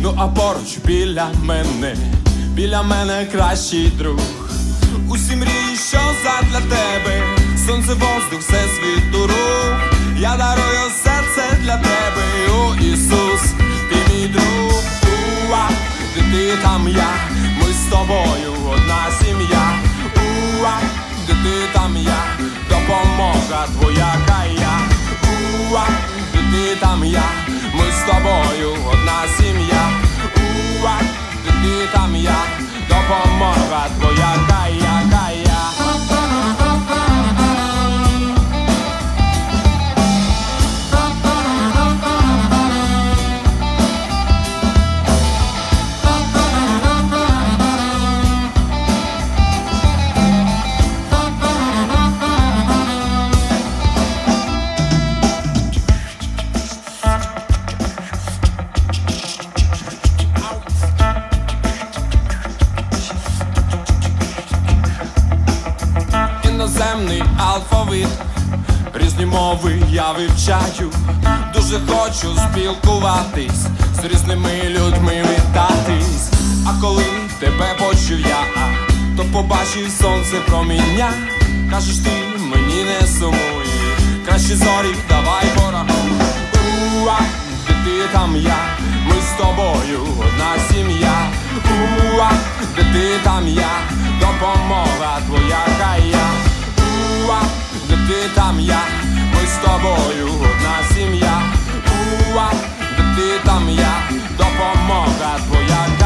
Ну а поруч біля мене, біля мене кращий друг. Усі мрії, що задля тебе, сонце, воздух, все світу рух. Я дарую серце для тебе, о Ісус, ти мій друг. Уа, де ти там я, ми з тобою одна сім'я. Уа, де ти там я, допомога твоя кая. Алфавіт, різні мови я вивчаю, дуже хочу спілкуватись, з різними людьми вітатись. А коли тебе почую я, то побачив сонце проміння. Кажеш ти мені не сумуй, кращі зорі, давай порахуй. Уа, де ти там я, ми з тобою одна сім'я. Уа, де ти там я, допомога твоя кая. Уа, там я, ми з тобою одна сім'я. Уа, де ти там я, допомога твоя.